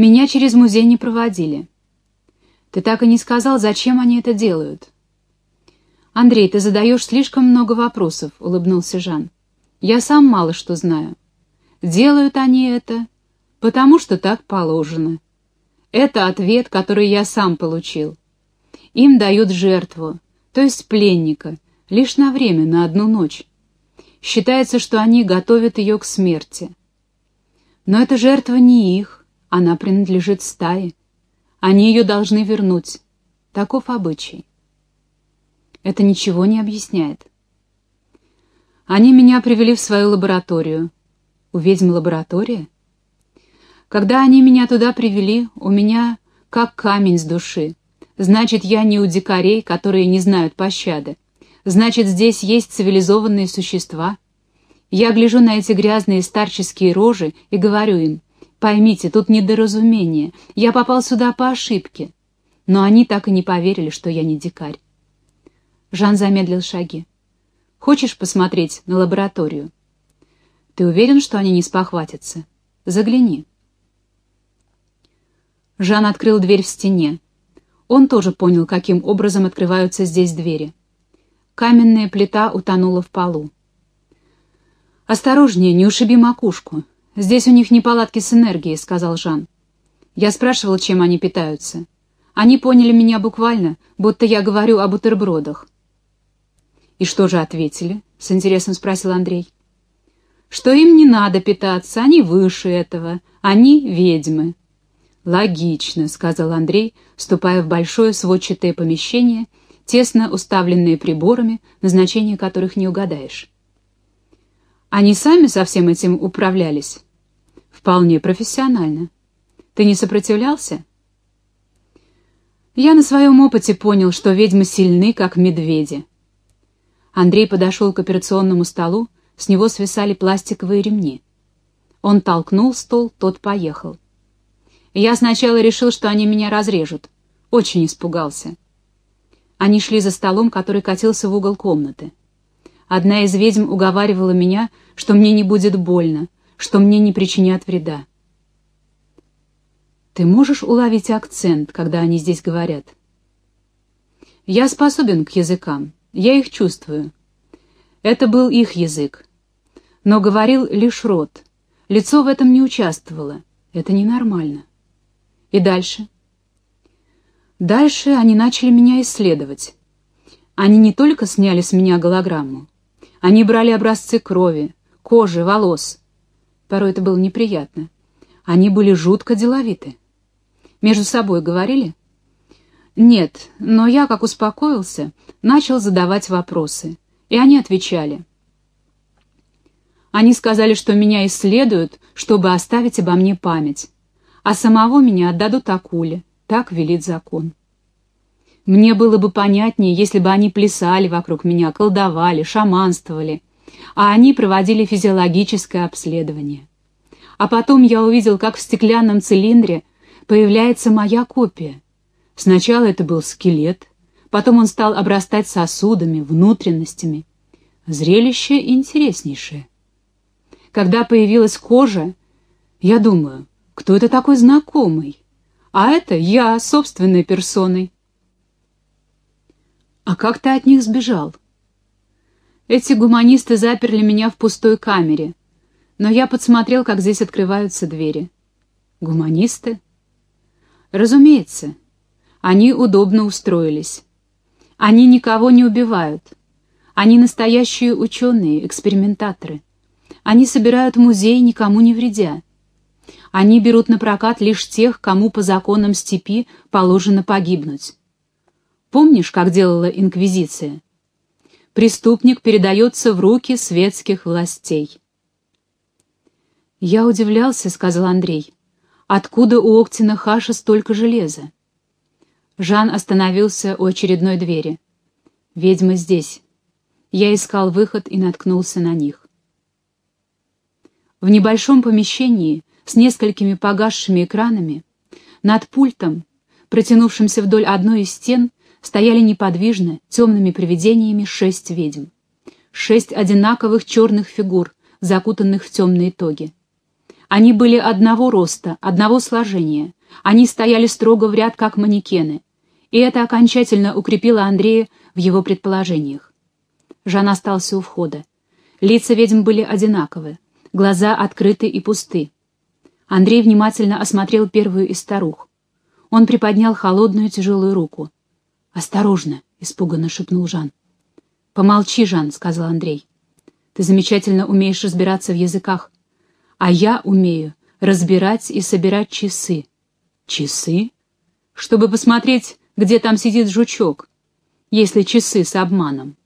Меня через музей не проводили. Ты так и не сказал, зачем они это делают. Андрей, ты задаешь слишком много вопросов, улыбнулся Жан. Я сам мало что знаю. Делают они это, потому что так положено. Это ответ, который я сам получил. Им дают жертву, то есть пленника, лишь на время, на одну ночь. Считается, что они готовят ее к смерти. Но эта жертва не их, она принадлежит стае. Они ее должны вернуть. Таков обычай. Это ничего не объясняет. Они меня привели в свою лабораторию. У ведьм лаборатория? Когда они меня туда привели, у меня как камень с души. Значит, я не у дикарей, которые не знают пощады. Значит, здесь есть цивилизованные существа. Я гляжу на эти грязные старческие рожи и говорю им, поймите, тут недоразумение, я попал сюда по ошибке. Но они так и не поверили, что я не дикарь. Жан замедлил шаги. «Хочешь посмотреть на лабораторию?» «Ты уверен, что они не спохватятся? Загляни». Жан открыл дверь в стене. Он тоже понял, каким образом открываются здесь двери. Каменная плита утонула в полу. «Осторожнее, не ушиби макушку. Здесь у них неполадки с энергией», — сказал Жан. Я спрашивал, чем они питаются. Они поняли меня буквально, будто я говорю о бутербродах. «И что же ответили?» — с интересом спросил Андрей. «Что им не надо питаться, они выше этого, они ведьмы». «Логично», — сказал Андрей, вступая в большое сводчатое помещение, тесно уставленное приборами, назначение которых не угадаешь. «Они сами со всем этим управлялись?» «Вполне профессионально. Ты не сопротивлялся?» «Я на своем опыте понял, что ведьмы сильны, как медведи. Андрей подошел к операционному столу, с него свисали пластиковые ремни. Он толкнул стол, тот поехал. Я сначала решил, что они меня разрежут. Очень испугался. Они шли за столом, который катился в угол комнаты. Одна из ведьм уговаривала меня, что мне не будет больно, что мне не причинят вреда. Ты можешь уловить акцент, когда они здесь говорят? Я способен к языкам. Я их чувствую. Это был их язык. Но говорил лишь рот. Лицо в этом не участвовало. Это ненормально. И дальше? Дальше они начали меня исследовать. Они не только сняли с меня голограмму. Они брали образцы крови, кожи, волос. Порой это было неприятно. Они были жутко деловиты. Между собой говорили? Нет, но я, как успокоился, начал задавать вопросы, и они отвечали. Они сказали, что меня исследуют, чтобы оставить обо мне память, а самого меня отдадут акуле, так велит закон. Мне было бы понятнее, если бы они плясали вокруг меня, колдовали, шаманствовали, а они проводили физиологическое обследование. А потом я увидел, как в стеклянном цилиндре появляется моя копия — Сначала это был скелет, потом он стал обрастать сосудами, внутренностями. Зрелище интереснейшее. Когда появилась кожа, я думаю, кто это такой знакомый? А это я собственной персоной. А как ты от них сбежал? Эти гуманисты заперли меня в пустой камере, но я подсмотрел, как здесь открываются двери. Гуманисты? Разумеется, они удобно устроились. Они никого не убивают. Они настоящие ученые, экспериментаторы. Они собирают музей, никому не вредя. Они берут на прокат лишь тех, кому по законам степи положено погибнуть. Помнишь, как делала Инквизиция? Преступник передается в руки светских властей. «Я удивлялся», — сказал Андрей. «Откуда у Октина Хаша столько железа?» Жан остановился у очередной двери. «Ведьмы здесь». Я искал выход и наткнулся на них. В небольшом помещении с несколькими погасшими экранами над пультом, протянувшимся вдоль одной из стен, стояли неподвижно темными привидениями шесть ведьм. Шесть одинаковых черных фигур, закутанных в темные тоги. Они были одного роста, одного сложения. Они стояли строго в ряд, как манекены. И это окончательно укрепило Андрея в его предположениях. Жан остался у входа. Лица ведьм были одинаковы, глаза открыты и пусты. Андрей внимательно осмотрел первую из старух. Он приподнял холодную тяжелую руку. «Осторожно!» — испуганно шепнул Жан. «Помолчи, Жан», — сказал Андрей. «Ты замечательно умеешь разбираться в языках, а я умею разбирать и собирать часы». «Часы?» «Чтобы посмотреть, где там сидит жучок, если часы с обманом».